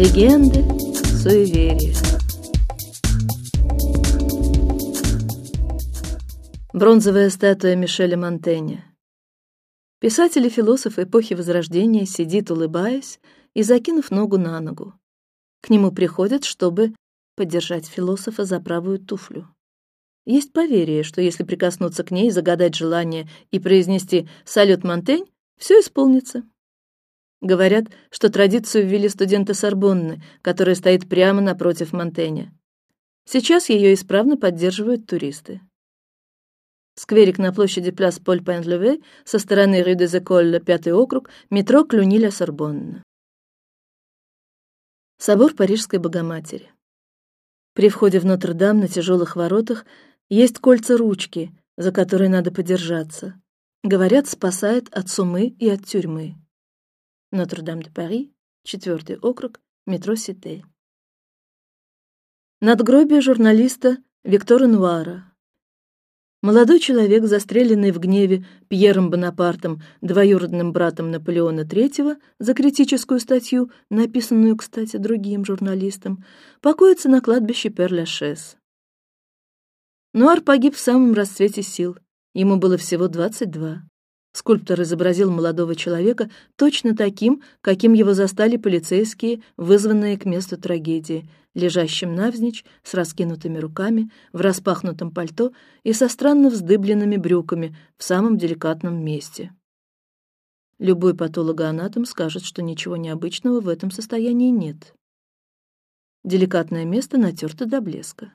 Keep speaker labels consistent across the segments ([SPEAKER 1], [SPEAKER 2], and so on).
[SPEAKER 1] Легенды, суеверия. Бронзовая статуя Мишеля Монтэня. Писатель и философ эпохи Возрождения сидит, улыбаясь и закинув ногу на ногу. К нему приходят, чтобы поддержать философа за правую туфлю. Есть поверье, что если прикоснуться к ней, загадать желание и произнести «Салют, Монтень», все исполнится. Говорят, что традицию ввели студенты Сорбонны, которая стоит прямо напротив Монтэня. Сейчас ее исправно поддерживают туристы. Скверик на площади Пляс Поль Пен-Леве со стороны Рю де Зеколля, пятый округ, метро Клюниля Сорбонна. Собор Парижской Богоматери. При входе в Нотр-Дам на тяжелых воротах есть кольца ручки, за которые надо подержаться. Говорят, спасает от сумы и от тюрьмы. Нотр-Дам-де-Пари, четвертый округ, метро Сите. Надгробие журналиста Виктора Нуара, Молодой человек, застреленный в гневе Пьером Бонапартом, двоюродным братом Наполеона III, за критическую статью, написанную, кстати, другим журналистом, покоится на кладбище Пер-Лашес. Нуар погиб в самом расцвете сил. Ему было всего двадцать два. Скульптор изобразил молодого человека точно таким, каким его застали полицейские, вызванные к месту трагедии, лежащим навзничь, с раскинутыми руками, в распахнутом пальто и со странно вздыбленными брюками в самом деликатном месте. Любой патологоанатом скажет, что ничего необычного в этом состоянии нет. Деликатное место натерто до блеска.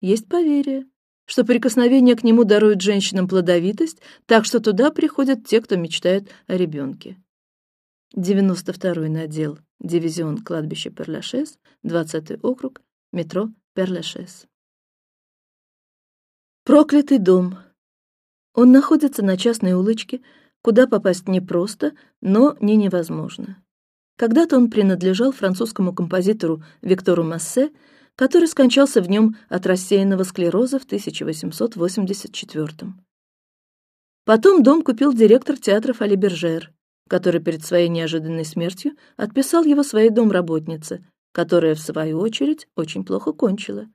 [SPEAKER 1] Есть поверье, что прикосновение к нему дарует женщинам плодовитость, так что туда приходят те, кто мечтает о ребенке. Девяносто второй надел, дивизион кладбище Перлашес, двадцатый округ, метро Перлашес. Проклятый дом. Он находится на частной улочке, куда попасть непросто, но не невозможно. Когда-то он принадлежал французскому композитору Виктору Массе, который скончался в нем от рассеянного склероза в 1884. Потом дом купил директор театра Фали Бержер, который перед своей неожиданной смертью отписал его своей домработнице, которая в свою очередь очень плохо кончила.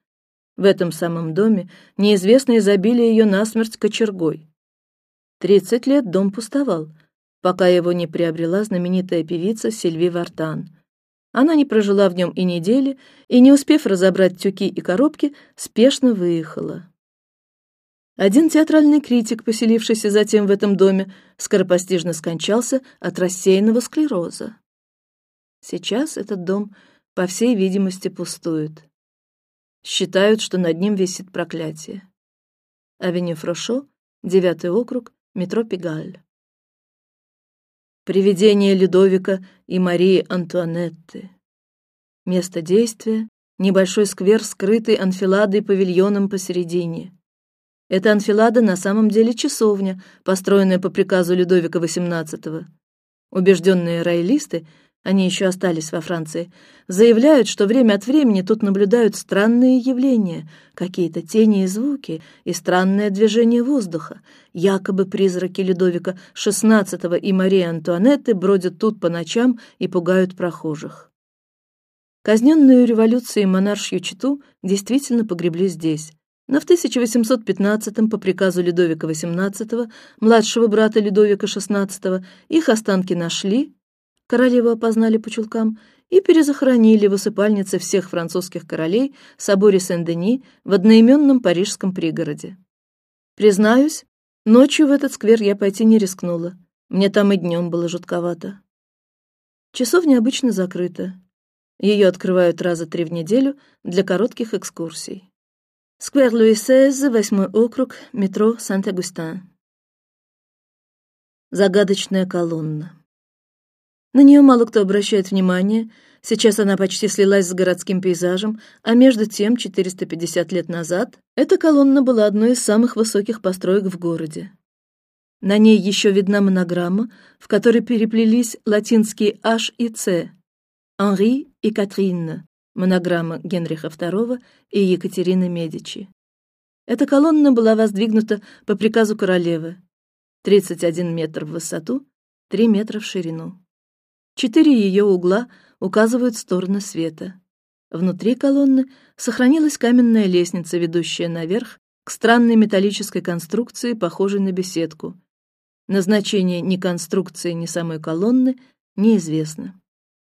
[SPEAKER 1] В этом самом доме неизвестные забили ее насмерть кочергой. Тридцать лет дом пустовал, пока его не приобрела знаменитая певица Сильви Вартан, она не прожила в нем и недели, и не успев разобрать тюки и коробки, спешно выехала. Один театральный критик, поселившийся затем в этом доме, скоропостижно скончался от рассеянного склероза. Сейчас этот дом, по всей видимости, пустует. Считают, что над ним висит проклятие. Авеню Фрошо, девятый округ, метро Пегаль. Привидение Людовика и Марии Антуанетты. Место действия — небольшой сквер, скрытый анфиладой павильоном посередине. Эта анфилада на самом деле часовня, построенная по приказу Людовика XVIII. Убежденные роялисты они еще остались во Франции, заявляют, что время от времени тут наблюдают странные явления, какие-то тени и звуки и странное движение воздуха. Якобы призраки Людовика XVI и Марии Антуанетты бродят тут по ночам и пугают прохожих. Казненную революцией монаршью читу действительно погребли здесь. Но в 1815 по приказу Людовика XVIII, младшего брата Людовика XVI, их останки нашли королеву опознали по чулкам и перезахоронили в усыпальнице всех французских королей в соборе Сен-Дени в одноименном парижском пригороде. Признаюсь, ночью в этот сквер я пойти не рискнула. Мне там и днем было жутковато. Часовня обычно закрыта. Ее открывают раза три в неделю для коротких экскурсий. Сквер Луи Сеза, восьмой округ, метро Сант-Агустин. Загадочная колонна. На нее мало кто обращает внимание. Сейчас она почти слилась с городским пейзажем, а между тем, 450 лет назад, эта колонна была одной из самых высоких построек в городе. На ней еще видна монограмма, в которой переплелись латинские H и C, Henri и Катрин, монограмма Генриха II и Екатерины Медичи. Эта колонна была воздвигнута по приказу королевы, 31 метр в высоту, 3 метра в ширину. Четыре ее угла указывают в стороны света. Внутри колонны сохранилась каменная лестница, ведущая наверх к странной металлической конструкции, похожей на беседку. Назначение ни конструкции, ни самой колонны неизвестно.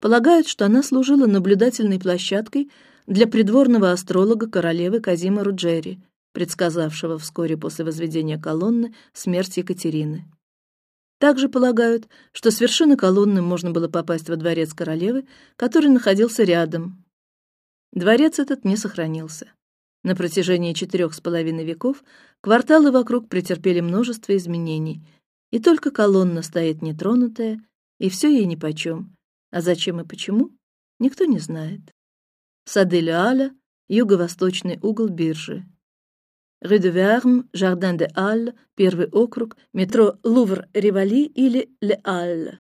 [SPEAKER 1] Полагают, что она служила наблюдательной площадкой для придворного астролога королевы Казима Руджери, предсказавшего вскоре после возведения колонны смерть Екатерины. Также полагают, что с вершины колонны можно было попасть во дворец королевы, который находился рядом. Дворец этот не сохранился. На протяжении четырех с половиной веков кварталы вокруг претерпели множество изменений, и только колонна стоит нетронутая, и все ей нипочем. А зачем и почему, никто не знает. Сады Аля, юго-восточный угол биржи. Rue de Verme, Jardin de Halle, первый округ, метро Лувр-Ривали или Ле Алле.